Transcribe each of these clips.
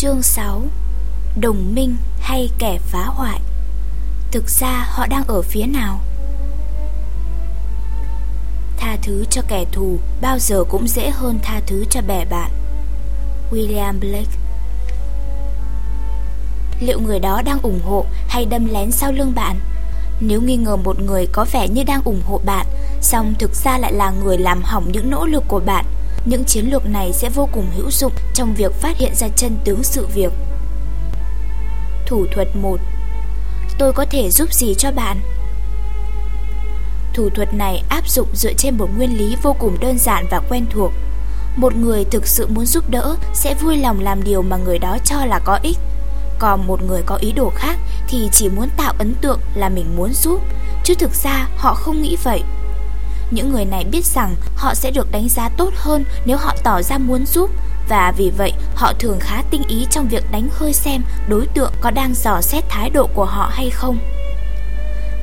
Chương 6 Đồng minh hay kẻ phá hoại Thực ra họ đang ở phía nào? Tha thứ cho kẻ thù bao giờ cũng dễ hơn tha thứ cho bè bạn William Blake Liệu người đó đang ủng hộ hay đâm lén sau lưng bạn? Nếu nghi ngờ một người có vẻ như đang ủng hộ bạn, song thực ra lại là người làm hỏng những nỗ lực của bạn những chiến lược này sẽ vô cùng hữu dụng trong việc phát hiện ra chân tướng sự việc. Thủ thuật 1 Tôi có thể giúp gì cho bạn? Thủ thuật này áp dụng dựa trên một nguyên lý vô cùng đơn giản và quen thuộc. Một người thực sự muốn giúp đỡ sẽ vui lòng làm điều mà người đó cho là có ích. Còn một người có ý đồ khác thì chỉ muốn tạo ấn tượng là mình muốn giúp, chứ thực ra họ không nghĩ vậy. Những người này biết rằng họ sẽ được đánh giá tốt hơn nếu họ tỏ ra muốn giúp và vì vậy họ thường khá tinh ý trong việc đánh hơi xem đối tượng có đang dò xét thái độ của họ hay không.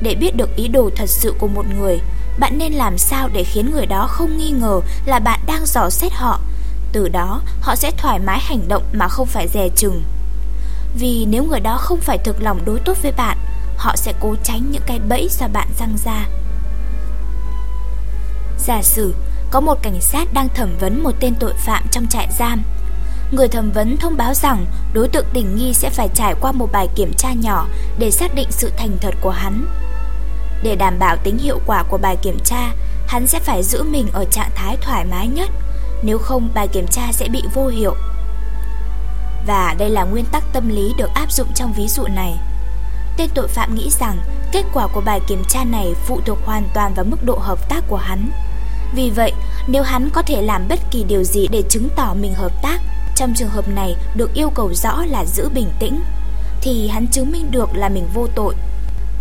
Để biết được ý đồ thật sự của một người, bạn nên làm sao để khiến người đó không nghi ngờ là bạn đang dò xét họ. Từ đó, họ sẽ thoải mái hành động mà không phải dè chừng. Vì nếu người đó không phải thực lòng đối tốt với bạn, họ sẽ cố tránh những cái bẫy do bạn răng ra. Giả sử có một cảnh sát đang thẩm vấn một tên tội phạm trong trại giam. Người thẩm vấn thông báo rằng đối tượng tình nghi sẽ phải trải qua một bài kiểm tra nhỏ để xác định sự thành thật của hắn. Để đảm bảo tính hiệu quả của bài kiểm tra, hắn sẽ phải giữ mình ở trạng thái thoải mái nhất, nếu không bài kiểm tra sẽ bị vô hiệu. Và đây là nguyên tắc tâm lý được áp dụng trong ví dụ này. Tên tội phạm nghĩ rằng kết quả của bài kiểm tra này phụ thuộc hoàn toàn vào mức độ hợp tác của hắn. Vì vậy, nếu hắn có thể làm bất kỳ điều gì để chứng tỏ mình hợp tác, trong trường hợp này được yêu cầu rõ là giữ bình tĩnh, thì hắn chứng minh được là mình vô tội.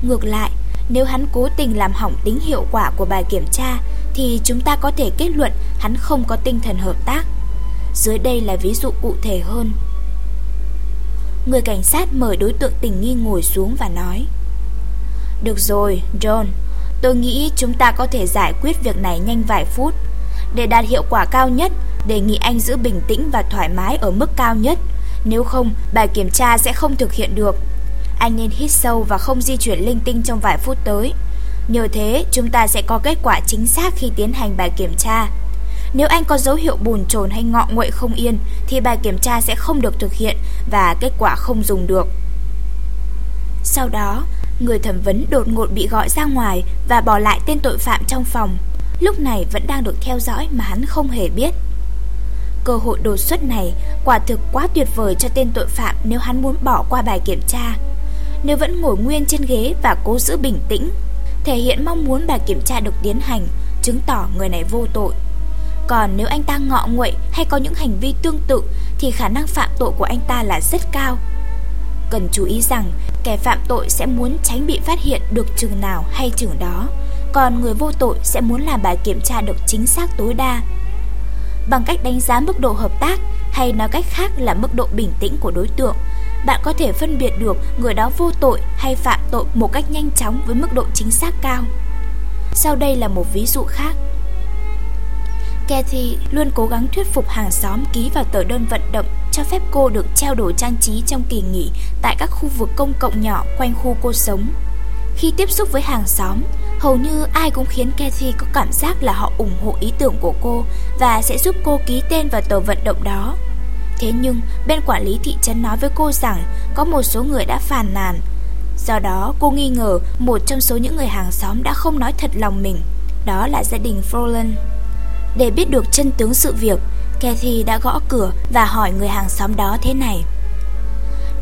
Ngược lại, nếu hắn cố tình làm hỏng tính hiệu quả của bài kiểm tra, thì chúng ta có thể kết luận hắn không có tinh thần hợp tác. Dưới đây là ví dụ cụ thể hơn. Người cảnh sát mời đối tượng tình nghi ngồi xuống và nói Được rồi, John, Tôi nghĩ chúng ta có thể giải quyết việc này nhanh vài phút. Để đạt hiệu quả cao nhất, đề nghị anh giữ bình tĩnh và thoải mái ở mức cao nhất. Nếu không, bài kiểm tra sẽ không thực hiện được. Anh nên hít sâu và không di chuyển linh tinh trong vài phút tới. Nhờ thế, chúng ta sẽ có kết quả chính xác khi tiến hành bài kiểm tra. Nếu anh có dấu hiệu bùn chồn hay ngọ nguậy không yên, thì bài kiểm tra sẽ không được thực hiện và kết quả không dùng được. Sau đó, Người thẩm vấn đột ngột bị gọi ra ngoài và bỏ lại tên tội phạm trong phòng. Lúc này vẫn đang được theo dõi mà hắn không hề biết. Cơ hội đột xuất này quả thực quá tuyệt vời cho tên tội phạm nếu hắn muốn bỏ qua bài kiểm tra. Nếu vẫn ngồi nguyên trên ghế và cố giữ bình tĩnh, thể hiện mong muốn bài kiểm tra được tiến hành, chứng tỏ người này vô tội. Còn nếu anh ta ngọ nguậy hay có những hành vi tương tự thì khả năng phạm tội của anh ta là rất cao. Cần chú ý rằng kẻ phạm tội sẽ muốn tránh bị phát hiện được chừng nào hay chừng đó, còn người vô tội sẽ muốn làm bài kiểm tra được chính xác tối đa. Bằng cách đánh giá mức độ hợp tác hay nói cách khác là mức độ bình tĩnh của đối tượng, bạn có thể phân biệt được người đó vô tội hay phạm tội một cách nhanh chóng với mức độ chính xác cao. Sau đây là một ví dụ khác. Kathy luôn cố gắng thuyết phục hàng xóm ký vào tờ đơn vận động cho phép cô được trao đổi trang trí trong kỳ nghỉ tại các khu vực công cộng nhỏ quanh khu cô sống. Khi tiếp xúc với hàng xóm, hầu như ai cũng khiến Kathy có cảm giác là họ ủng hộ ý tưởng của cô và sẽ giúp cô ký tên vào tờ vận động đó. Thế nhưng, bên quản lý thị trấn nói với cô rằng có một số người đã phàn nàn. Do đó, cô nghi ngờ một trong số những người hàng xóm đã không nói thật lòng mình. Đó là gia đình Froland. Để biết được chân tướng sự việc, Kathy đã gõ cửa và hỏi người hàng xóm đó thế này.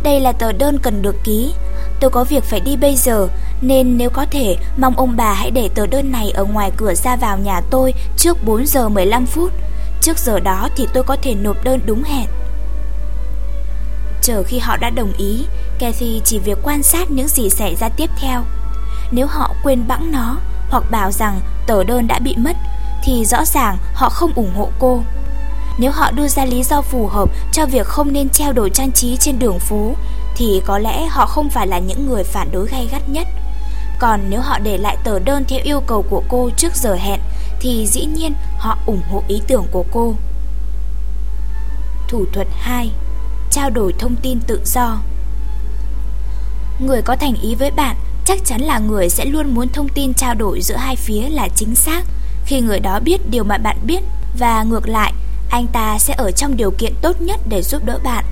Đây là tờ đơn cần được ký. Tôi có việc phải đi bây giờ, nên nếu có thể, mong ông bà hãy để tờ đơn này ở ngoài cửa ra vào nhà tôi trước 4 giờ 15 phút. Trước giờ đó thì tôi có thể nộp đơn đúng hẹn. Chờ khi họ đã đồng ý, Kathy chỉ việc quan sát những gì xảy ra tiếp theo. Nếu họ quên bẵng nó hoặc bảo rằng tờ đơn đã bị mất, thì rõ ràng họ không ủng hộ cô. Nếu họ đưa ra lý do phù hợp cho việc không nên treo đồ trang trí trên đường phố, thì có lẽ họ không phải là những người phản đối gay gắt nhất. Còn nếu họ để lại tờ đơn theo yêu cầu của cô trước giờ hẹn, thì dĩ nhiên họ ủng hộ ý tưởng của cô. Thủ thuật 2 trao đổi thông tin tự do. Người có thành ý với bạn chắc chắn là người sẽ luôn muốn thông tin trao đổi giữa hai phía là chính xác. Khi người đó biết điều mà bạn biết và ngược lại, anh ta sẽ ở trong điều kiện tốt nhất để giúp đỡ bạn.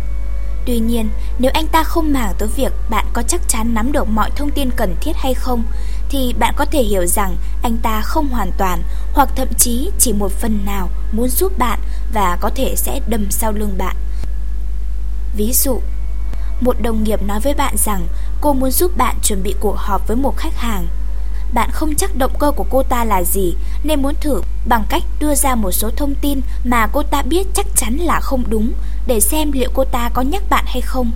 Tuy nhiên, nếu anh ta không màng tới việc bạn có chắc chắn nắm được mọi thông tin cần thiết hay không, thì bạn có thể hiểu rằng anh ta không hoàn toàn hoặc thậm chí chỉ một phần nào muốn giúp bạn và có thể sẽ đâm sau lưng bạn. Ví dụ, một đồng nghiệp nói với bạn rằng cô muốn giúp bạn chuẩn bị cuộc họp với một khách hàng. Bạn không chắc động cơ của cô ta là gì nên muốn thử bằng cách đưa ra một số thông tin mà cô ta biết chắc chắn là không đúng để xem liệu cô ta có nhắc bạn hay không.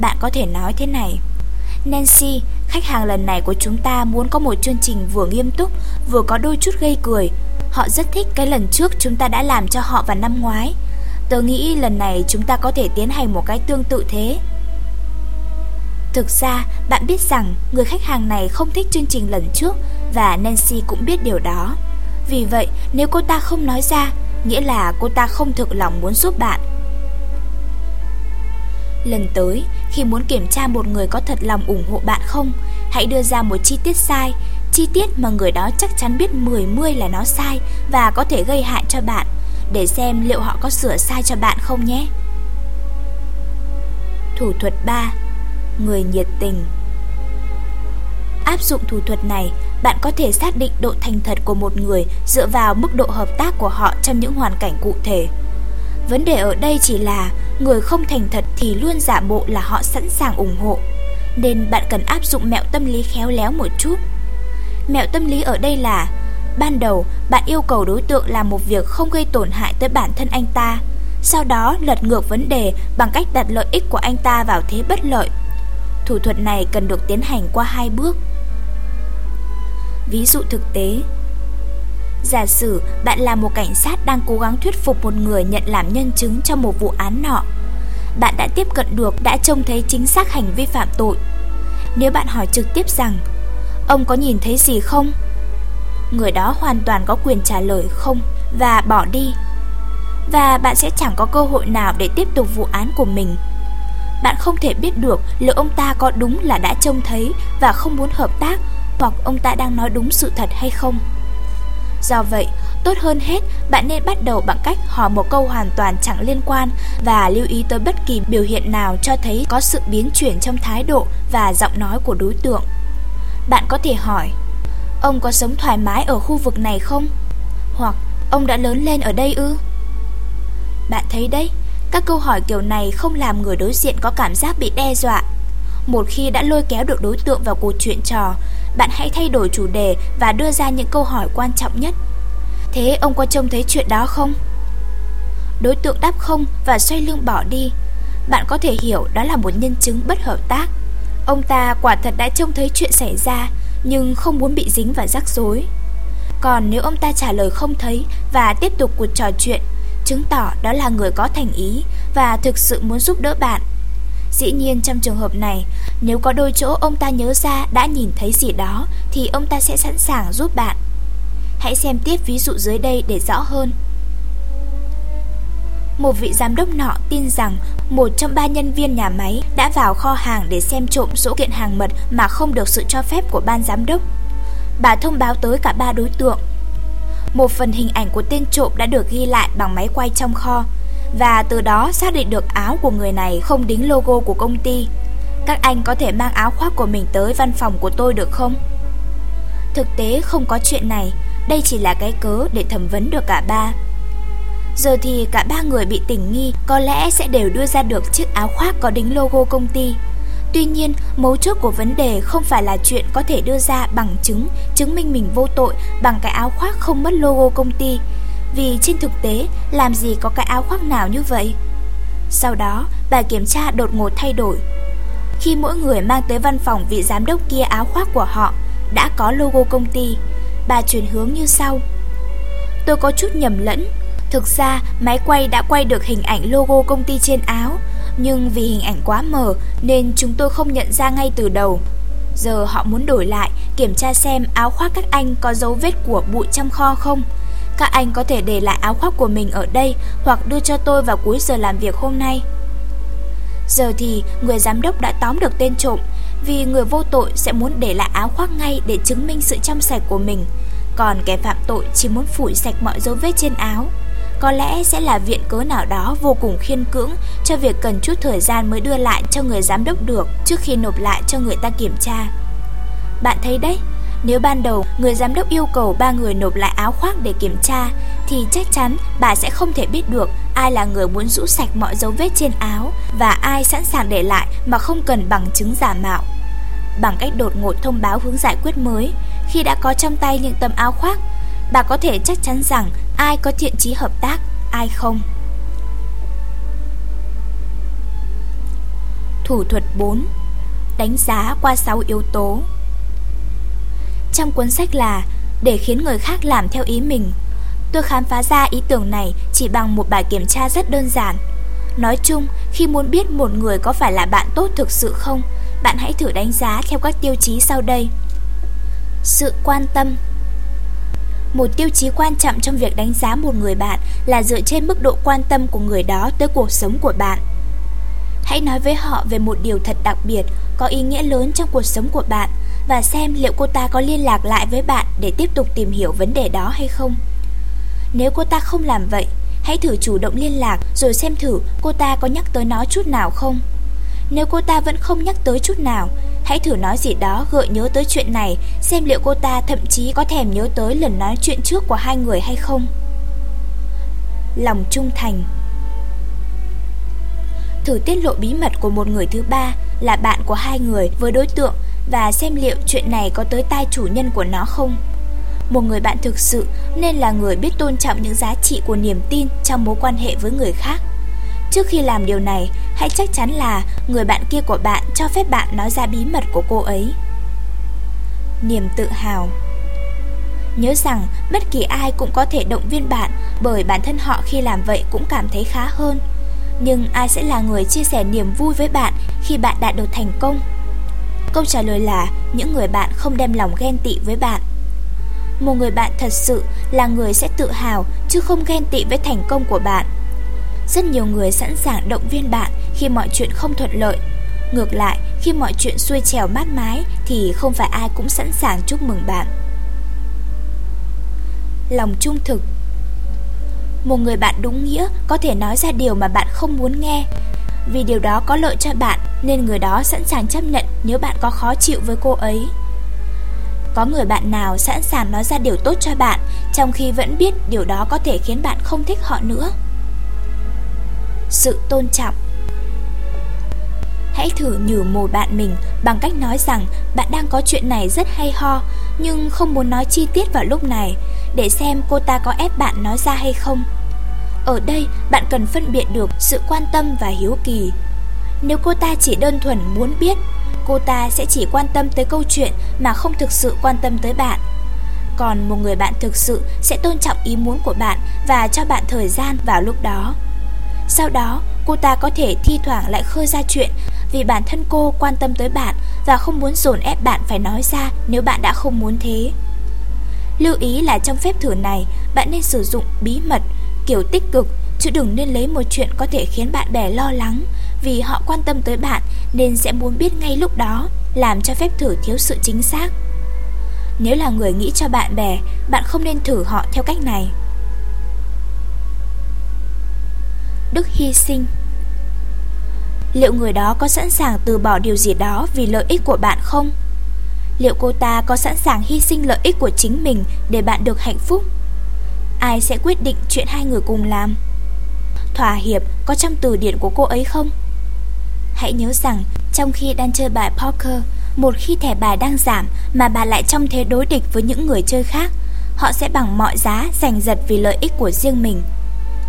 Bạn có thể nói thế này: Nancy, khách hàng lần này của chúng ta muốn có một chương trình vừa nghiêm túc, vừa có đôi chút gây cười. Họ rất thích cái lần trước chúng ta đã làm cho họ vào năm ngoái. Tớ nghĩ lần này chúng ta có thể tiến hành một cái tương tự thế. Thực ra, bạn biết rằng người khách hàng này không thích chương trình lần trước và Nancy cũng biết điều đó. Vì vậy, nếu cô ta không nói ra, nghĩa là cô ta không thực lòng muốn giúp bạn. Lần tới, khi muốn kiểm tra một người có thật lòng ủng hộ bạn không, hãy đưa ra một chi tiết sai, chi tiết mà người đó chắc chắn biết 10 mươi là nó sai và có thể gây hại cho bạn, để xem liệu họ có sửa sai cho bạn không nhé. Thủ thuật 3 người nhiệt tình. Áp dụng thủ thuật này, bạn có thể xác định độ thành thật của một người dựa vào mức độ hợp tác của họ trong những hoàn cảnh cụ thể. Vấn đề ở đây chỉ là người không thành thật thì luôn giả bộ là họ sẵn sàng ủng hộ, nên bạn cần áp dụng mẹo tâm lý khéo léo một chút. Mẹo tâm lý ở đây là ban đầu bạn yêu cầu đối tượng làm một việc không gây tổn hại tới bản thân anh ta, sau đó lật ngược vấn đề bằng cách đặt lợi ích của anh ta vào thế bất lợi Thủ thuật này cần được tiến hành qua hai bước. Ví dụ thực tế Giả sử bạn là một cảnh sát đang cố gắng thuyết phục một người nhận làm nhân chứng cho một vụ án nọ. Bạn đã tiếp cận được, đã trông thấy chính xác hành vi phạm tội. Nếu bạn hỏi trực tiếp rằng, ông có nhìn thấy gì không? Người đó hoàn toàn có quyền trả lời không và bỏ đi. Và bạn sẽ chẳng có cơ hội nào để tiếp tục vụ án của mình bạn không thể biết được liệu ông ta có đúng là đã trông thấy và không muốn hợp tác hoặc ông ta đang nói đúng sự thật hay không. Do vậy, tốt hơn hết, bạn nên bắt đầu bằng cách hỏi một câu hoàn toàn chẳng liên quan và lưu ý tới bất kỳ biểu hiện nào cho thấy có sự biến chuyển trong thái độ và giọng nói của đối tượng. Bạn có thể hỏi, ông có sống thoải mái ở khu vực này không? Hoặc, ông đã lớn lên ở đây ư? Bạn thấy đấy, các câu hỏi kiểu này không làm người đối diện có cảm giác bị đe dọa. Một khi đã lôi kéo được đối tượng vào cuộc chuyện trò, bạn hãy thay đổi chủ đề và đưa ra những câu hỏi quan trọng nhất. Thế ông có trông thấy chuyện đó không? Đối tượng đáp không và xoay lưng bỏ đi. Bạn có thể hiểu đó là một nhân chứng bất hợp tác. Ông ta quả thật đã trông thấy chuyện xảy ra, nhưng không muốn bị dính vào rắc rối. Còn nếu ông ta trả lời không thấy và tiếp tục cuộc trò chuyện, chứng tỏ đó là người có thành ý và thực sự muốn giúp đỡ bạn. Dĩ nhiên trong trường hợp này, nếu có đôi chỗ ông ta nhớ ra đã nhìn thấy gì đó thì ông ta sẽ sẵn sàng giúp bạn. Hãy xem tiếp ví dụ dưới đây để rõ hơn. Một vị giám đốc nọ tin rằng một trong ba nhân viên nhà máy đã vào kho hàng để xem trộm số kiện hàng mật mà không được sự cho phép của ban giám đốc. Bà thông báo tới cả ba đối tượng một phần hình ảnh của tên trộm đã được ghi lại bằng máy quay trong kho và từ đó xác định được áo của người này không đính logo của công ty. Các anh có thể mang áo khoác của mình tới văn phòng của tôi được không? Thực tế không có chuyện này, đây chỉ là cái cớ để thẩm vấn được cả ba. Giờ thì cả ba người bị tình nghi có lẽ sẽ đều đưa ra được chiếc áo khoác có đính logo công ty. Tuy nhiên, mấu chốt của vấn đề không phải là chuyện có thể đưa ra bằng chứng chứng minh mình vô tội bằng cái áo khoác không mất logo công ty. Vì trên thực tế, làm gì có cái áo khoác nào như vậy? Sau đó, bà kiểm tra đột ngột thay đổi. Khi mỗi người mang tới văn phòng vị giám đốc kia áo khoác của họ đã có logo công ty, bà chuyển hướng như sau. Tôi có chút nhầm lẫn. Thực ra, máy quay đã quay được hình ảnh logo công ty trên áo, nhưng vì hình ảnh quá mờ nên chúng tôi không nhận ra ngay từ đầu. Giờ họ muốn đổi lại, kiểm tra xem áo khoác các anh có dấu vết của bụi trong kho không. Các anh có thể để lại áo khoác của mình ở đây hoặc đưa cho tôi vào cuối giờ làm việc hôm nay. Giờ thì người giám đốc đã tóm được tên trộm, Vì người vô tội sẽ muốn để lại áo khoác ngay để chứng minh sự trong sạch của mình. Còn kẻ phạm tội chỉ muốn phủi sạch mọi dấu vết trên áo. Có lẽ sẽ là viện cớ nào đó vô cùng khiên cưỡng Cho việc cần chút thời gian mới đưa lại cho người giám đốc được Trước khi nộp lại cho người ta kiểm tra. Bạn thấy đấy nếu ban đầu người giám đốc yêu cầu ba người nộp lại áo khoác để kiểm tra thì chắc chắn bà sẽ không thể biết được ai là người muốn rũ sạch mọi dấu vết trên áo và ai sẵn sàng để lại mà không cần bằng chứng giả mạo. Bằng cách đột ngột thông báo hướng giải quyết mới, khi đã có trong tay những tấm áo khoác, bà có thể chắc chắn rằng ai có thiện chí hợp tác, ai không. Thủ thuật 4 Đánh giá qua 6 yếu tố trong cuốn sách là Để khiến người khác làm theo ý mình. Tôi khám phá ra ý tưởng này chỉ bằng một bài kiểm tra rất đơn giản. Nói chung, khi muốn biết một người có phải là bạn tốt thực sự không Bạn hãy thử đánh giá theo các tiêu chí sau đây. Sự quan tâm. Một tiêu chí quan trọng trong việc đánh giá một người bạn là dựa trên mức độ quan tâm của người đó tới cuộc sống của bạn. Hãy nói với họ về một điều thật đặc biệt, có ý nghĩa lớn trong cuộc sống của bạn và xem liệu cô ta có liên lạc lại với bạn để tiếp tục tìm hiểu vấn đề đó hay không. Nếu cô ta không làm vậy, hãy thử chủ động liên lạc rồi xem thử cô ta có nhắc tới nó chút nào không. Nếu cô ta vẫn không nhắc tới chút nào, hãy thử nói gì đó gợi nhớ tới chuyện này, xem liệu cô ta thậm chí có thèm nhớ tới lần nói chuyện trước của hai người hay không. Lòng trung thành Thử tiết lộ bí mật của một người thứ ba là bạn của hai người với đối tượng và xem liệu chuyện này có tới tai chủ nhân của nó không. Một người bạn thực sự nên là người biết tôn trọng những giá trị của niềm tin trong mối quan hệ với người khác. Trước khi làm điều này, hãy chắc chắn là người bạn kia của bạn cho phép bạn nói ra bí mật của cô ấy. Niềm tự hào Nhớ rằng bất kỳ ai cũng có thể động viên bạn bởi bản thân họ khi làm vậy cũng cảm thấy khá hơn. Nhưng ai sẽ là người chia sẻ niềm vui với bạn khi bạn đạt được thành công? Câu trả lời là những người bạn không đem lòng ghen tị với bạn. Một người bạn thật sự là người sẽ tự hào chứ không ghen tị với thành công của bạn. Rất nhiều người sẵn sàng động viên bạn khi mọi chuyện không thuận lợi. Ngược lại, khi mọi chuyện xuôi trèo mát mái thì không phải ai cũng sẵn sàng chúc mừng bạn. Lòng trung thực Một người bạn đúng nghĩa có thể nói ra điều mà bạn không muốn nghe vì điều đó có lợi cho bạn nên người đó sẵn sàng chấp nhận nếu bạn có khó chịu với cô ấy. Có người bạn nào sẵn sàng nói ra điều tốt cho bạn, trong khi vẫn biết điều đó có thể khiến bạn không thích họ nữa. Sự tôn trọng Hãy thử nhử mồi bạn mình bằng cách nói rằng bạn đang có chuyện này rất hay ho, nhưng không muốn nói chi tiết vào lúc này, để xem cô ta có ép bạn nói ra hay không. Ở đây, bạn cần phân biệt được sự quan tâm và hiếu kỳ nếu cô ta chỉ đơn thuần muốn biết Cô ta sẽ chỉ quan tâm tới câu chuyện mà không thực sự quan tâm tới bạn. Còn một người bạn thực sự sẽ tôn trọng ý muốn của bạn và cho bạn thời gian vào lúc đó. Sau đó cô ta có thể thi thoảng lại khơi ra chuyện vì bản thân cô quan tâm tới bạn và không muốn dồn ép bạn phải nói ra nếu bạn đã không muốn thế. Lưu ý là trong phép thử này, bạn nên sử dụng bí mật kiểu tích cực Chứ đừng nên lấy một chuyện có thể khiến bạn bè lo lắng. Vì họ quan tâm tới bạn Nên sẽ muốn biết ngay lúc đó, Làm cho phép thử thiếu sự chính xác Nếu là người nghĩ cho bạn bè, Bạn không nên thử họ theo cách này Đức hy sinh Liệu người đó có sẵn sàng từ bỏ điều gì đó vì lợi ích của bạn không? Liệu cô ta có sẵn sàng hy sinh lợi ích của chính mình để bạn được hạnh phúc? Ai sẽ quyết định chuyện hai người cùng làm Thỏa hiệp có trong từ điển của cô ấy không Hãy nhớ rằng Trong khi đang chơi bài poker Một khi thẻ bài đang giảm Mà bà lại trong thế đối địch với những người chơi khác Họ sẽ bằng mọi giá giành giật vì lợi ích của riêng mình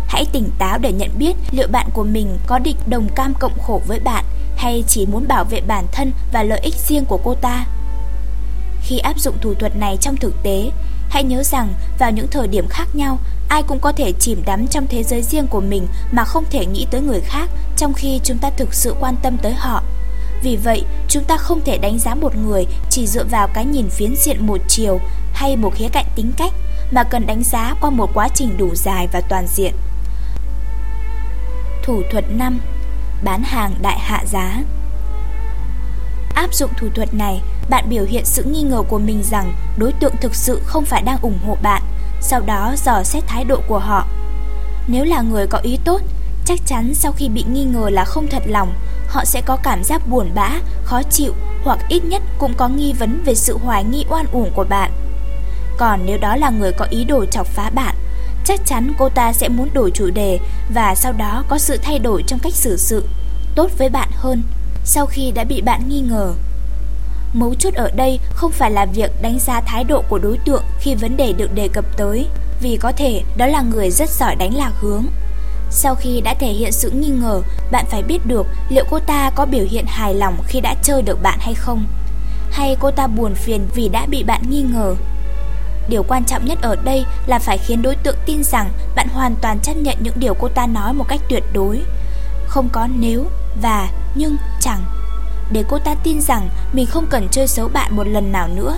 Hãy tỉnh táo để nhận biết liệu bạn của mình có định đồng cam cộng khổ với bạn hay chỉ muốn bảo vệ bản thân và lợi ích riêng của cô ta. Khi áp dụng thủ thuật này trong thực tế, Hãy nhớ rằng vào những thời điểm khác nhau, ai cũng có thể chìm đắm trong thế giới riêng của mình mà không thể nghĩ tới người khác trong khi chúng ta thực sự quan tâm tới họ. Vì vậy, chúng ta không thể đánh giá một người chỉ dựa vào cái nhìn phiến diện một chiều hay một khía cạnh tính cách, mà cần đánh giá qua một quá trình đủ dài và toàn diện. Thủ thuật 5 bán hàng đại hạ giá. Áp dụng thủ thuật này, bạn biểu hiện sự nghi ngờ của mình rằng đối tượng thực sự không phải đang ủng hộ bạn, sau đó dò xét thái độ của họ. Nếu là người có ý tốt, chắc chắn sau khi bị nghi ngờ là không thật lòng, họ sẽ có cảm giác buồn bã, khó chịu hoặc ít nhất cũng có nghi vấn về sự hoài nghi oan uổng của bạn. Còn nếu đó là người có ý đồ chọc phá bạn, chắc chắn cô ta sẽ muốn đổi chủ đề và sau đó có sự thay đổi trong cách xử sự, tốt với bạn hơn sau khi đã bị bạn nghi ngờ. Mấu chốt ở đây không phải là việc đánh giá thái độ của đối tượng khi vấn đề được đề cập tới, vì có thể đó là người rất giỏi đánh lạc hướng. Sau khi đã thể hiện sự nghi ngờ, bạn phải biết được liệu cô ta có biểu hiện hài lòng khi đã chơi được bạn hay không. Hay cô ta buồn phiền vì đã bị bạn nghi ngờ. Điều quan trọng nhất ở đây là phải khiến đối tượng tin rằng bạn hoàn toàn chấp nhận những điều cô ta nói một cách tuyệt đối. Không có nếu, và, nhưng, chẳng. Để cô ta tin rằng mình không cần chơi xấu bạn một lần nào nữa.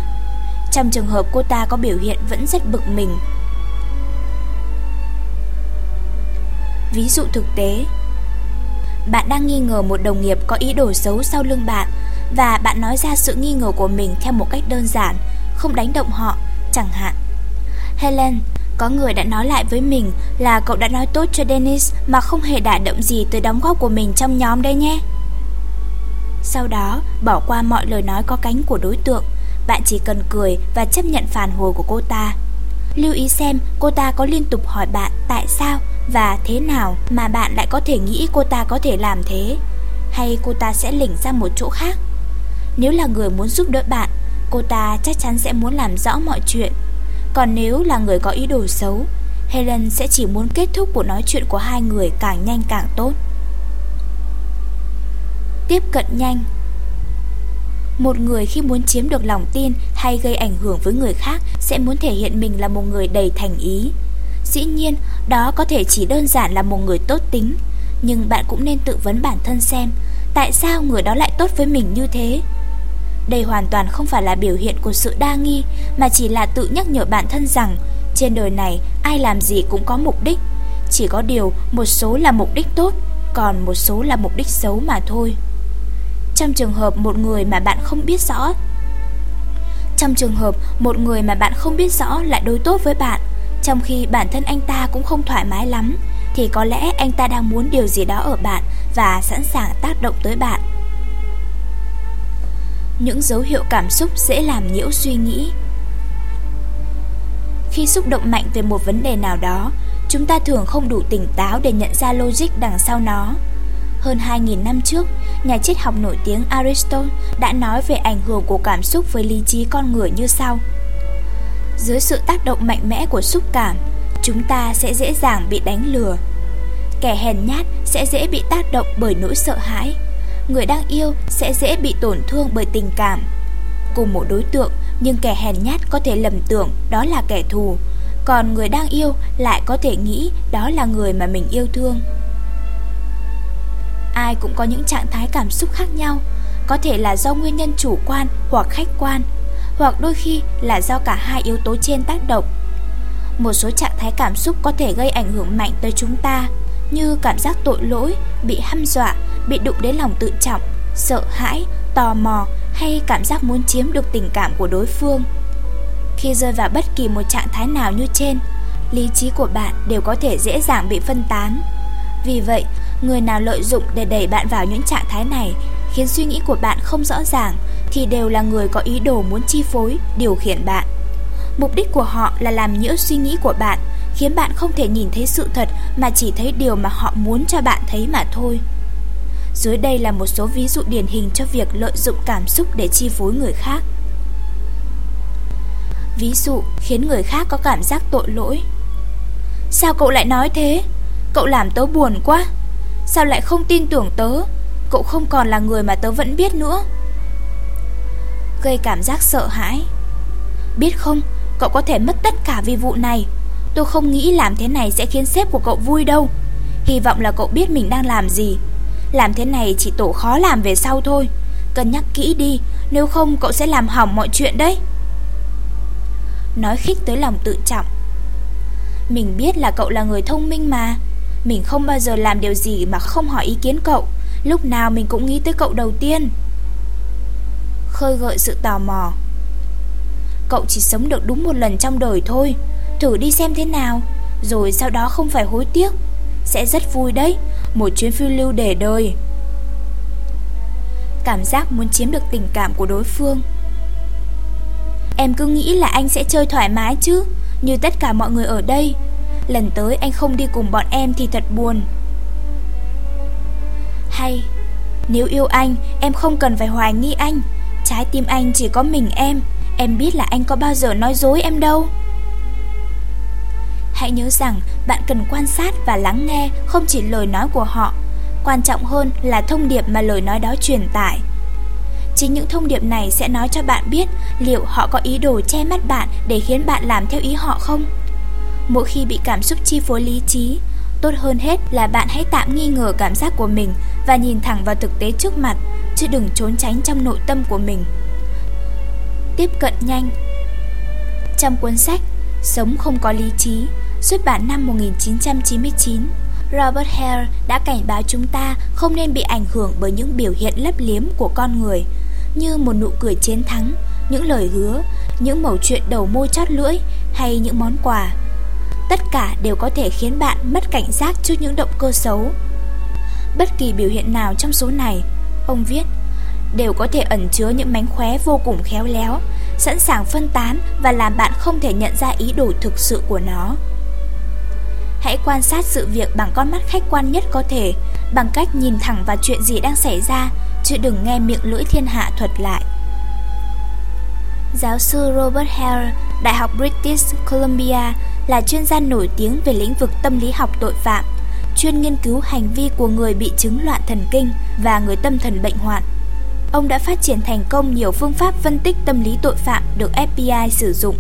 Trong trường hợp cô ta có biểu hiện vẫn rất bực mình. Ví dụ thực tế Bạn đang nghi ngờ một đồng nghiệp có ý đồ xấu sau lưng bạn và bạn nói ra sự nghi ngờ của mình theo một cách đơn giản, không đánh động họ chẳng hạn. Helen, có người đã nói lại với mình là cậu đã nói tốt cho Dennis mà không hề đả động gì tới đóng góp của mình trong nhóm đây nhé. Sau đó, bỏ qua mọi lời nói có cánh của đối tượng, bạn chỉ cần cười và chấp nhận phản hồi của cô ta. Lưu ý xem cô ta có liên tục hỏi bạn tại sao và thế nào mà bạn lại có thể nghĩ cô ta có thể làm thế, hay cô ta sẽ lỉnh ra một chỗ khác. Nếu là người muốn giúp đỡ bạn, cô ta chắc chắn sẽ muốn làm rõ mọi chuyện. Còn nếu là người có ý đồ xấu, Helen sẽ chỉ muốn kết thúc cuộc nói chuyện của hai người càng nhanh càng tốt. Tiếp cận nhanh Một người khi muốn chiếm được lòng tin hay gây ảnh hưởng với người khác sẽ muốn thể hiện mình là một người đầy thành ý. Dĩ nhiên, đó có thể chỉ đơn giản là một người tốt tính, nhưng bạn cũng nên tự vấn bản thân xem tại sao người đó lại tốt với mình như thế. Đây hoàn toàn không phải là biểu hiện của sự đa nghi, mà chỉ là tự nhắc nhở bản thân rằng trên đời này ai làm gì cũng có mục đích. Chỉ có điều một số là mục đích tốt, còn một số là mục đích xấu mà thôi. Trong trường hợp một người mà bạn không biết rõ Trong trường hợp một người mà bạn không biết rõ lại đối tốt với bạn trong khi bản thân anh ta cũng không thoải mái lắm Thì có lẽ anh ta đang muốn điều gì đó ở bạn Và sẵn sàng tác động tới bạn những dấu hiệu cảm xúc dễ làm nhiễu suy nghĩ. Khi xúc động mạnh về một vấn đề nào đó, chúng ta thường không đủ tỉnh táo để nhận ra logic đằng sau nó. Hơn 2.000 năm trước, nhà triết học nổi tiếng Aristotle đã nói về ảnh hưởng của cảm xúc với lý trí con người như sau. Dưới sự tác động mạnh mẽ của xúc cảm, chúng ta sẽ dễ dàng bị đánh lừa. Kẻ hèn nhát sẽ dễ bị tác động bởi nỗi sợ hãi, người đang yêu sẽ dễ bị tổn thương bởi tình cảm. Cùng một đối tượng, nhưng kẻ hèn nhát có thể lầm tưởng đó là kẻ thù, còn người đang yêu lại có thể nghĩ đó là người mà mình yêu thương. Ai cũng có những trạng thái cảm xúc khác nhau, có thể là do nguyên nhân chủ quan hoặc khách quan, hoặc đôi khi là do cả hai yếu tố trên tác động. Một số trạng thái cảm xúc có thể gây ảnh hưởng mạnh tới chúng ta, như cảm giác tội lỗi, bị hăm dọa, bị đụng đến lòng tự trọng, sợ hãi, tò mò hay cảm giác muốn chiếm được tình cảm của đối phương. Khi rơi vào bất kỳ một trạng thái nào như trên, lý trí của bạn đều có thể dễ dàng bị phân tán. Vì vậy, người nào lợi dụng để đẩy bạn vào những trạng thái này, khiến suy nghĩ của bạn không rõ ràng, thì đều là người có ý đồ muốn chi phối, điều khiển bạn. Mục đích của họ là làm nhiễu suy nghĩ của bạn, khiến bạn không thể nhìn thấy sự thật mà chỉ thấy điều mà họ muốn cho bạn thấy mà thôi. Dưới đây là một số ví dụ điển hình cho việc lợi dụng cảm xúc để chi phối người khác. Ví dụ khiến người khác có cảm giác tội lỗi. Sao cậu lại nói thế? Cậu làm tớ buồn quá. Sao lại không tin tưởng tớ? Cậu không còn là người mà tớ vẫn biết nữa. Gây cảm giác sợ hãi. Biết không, cậu có thể mất tất cả vì vụ này. Tôi không nghĩ làm thế này sẽ khiến sếp của cậu vui đâu. Hy vọng là cậu biết mình đang làm gì. Làm thế này chỉ tổ khó làm về sau thôi. Cân nhắc kỹ đi Nếu không cậu sẽ làm hỏng mọi chuyện đấy. Nói khích tới lòng tự trọng. Mình biết là cậu là người thông minh mà. Mình không bao giờ làm điều gì mà không hỏi ý kiến cậu. Lúc nào mình cũng nghĩ tới cậu đầu tiên. Khơi gợi sự tò mò. Cậu chỉ sống được đúng một lần trong đời thôi, Thử đi xem thế nào, Rồi sau đó không phải hối tiếc. Sẽ rất vui đấy, Một chuyến phiêu lưu để đời. Cảm giác muốn chiếm được tình cảm của đối phương. Em cứ nghĩ là anh sẽ chơi thoải mái chứ, Như tất cả mọi người ở đây. Lần tới anh không đi cùng bọn em thì thật buồn. Hay, Nếu yêu anh, Em không cần phải hoài nghi anh. Trái tim anh chỉ có mình em. Em biết là anh có bao giờ nói dối em đâu. Hãy nhớ rằng bạn cần quan sát và lắng nghe không chỉ lời nói của họ. Quan trọng hơn là thông điệp mà lời nói đó truyền tải. Chính những thông điệp này sẽ nói cho bạn biết liệu họ có ý đồ che mắt bạn để khiến bạn làm theo ý họ không. Mỗi khi bị cảm xúc chi phối lý trí, tốt hơn hết là bạn hãy tạm nghi ngờ cảm giác của mình và nhìn thẳng vào thực tế trước mặt, chứ đừng trốn tránh trong nội tâm của mình. Tiếp cận nhanh Trong cuốn sách Sống không có lý trí, xuất bản năm 1999, Robert Hare đã cảnh báo chúng ta không nên bị ảnh hưởng bởi những biểu hiện lấp liếm của con người, như một nụ cười chiến thắng, những lời hứa, những mẩu chuyện đầu môi chót lưỡi hay những món quà. Tất cả đều có thể khiến bạn mất cảnh giác trước những động cơ xấu. Bất kỳ biểu hiện nào trong số này, ông viết, đều có thể ẩn chứa những mánh khóe vô cùng khéo léo, sẵn sàng phân tán và làm bạn không thể nhận ra ý đồ thực sự của nó. Hãy quan sát sự việc bằng con mắt khách quan nhất có thể, bằng cách nhìn thẳng vào chuyện gì đang xảy ra, chứ đừng nghe miệng lưỡi thiên hạ thuật lại. Giáo sư Robert Hare, Đại học British Columbia, là chuyên gia nổi tiếng về lĩnh vực tâm lý học tội phạm, chuyên nghiên cứu hành vi của người bị chứng loạn thần kinh và người tâm thần bệnh hoạn. Ông đã phát triển thành công nhiều phương pháp phân tích tâm lý tội phạm được FBI sử dụng.